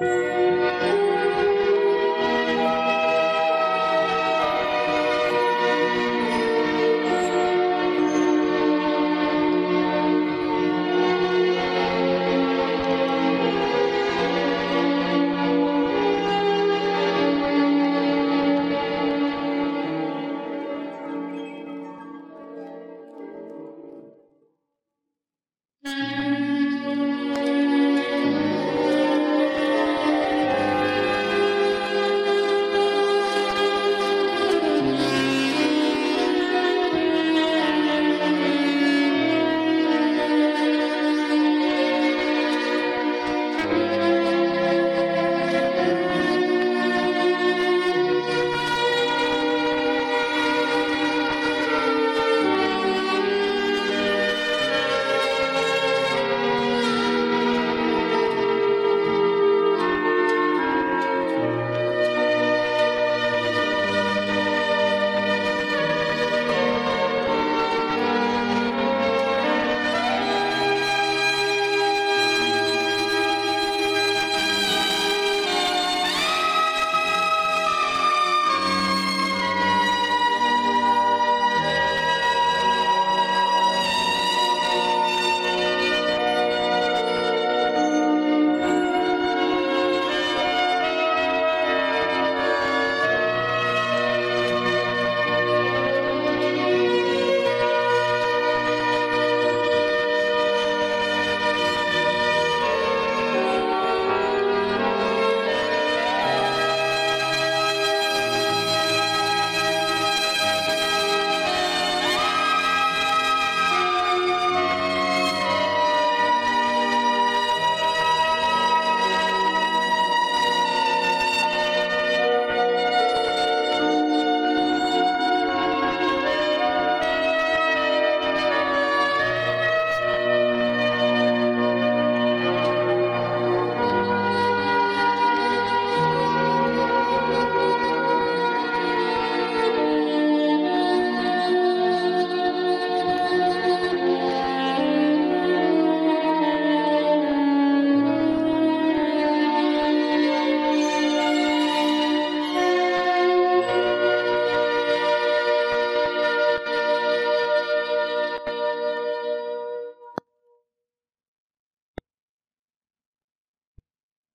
Música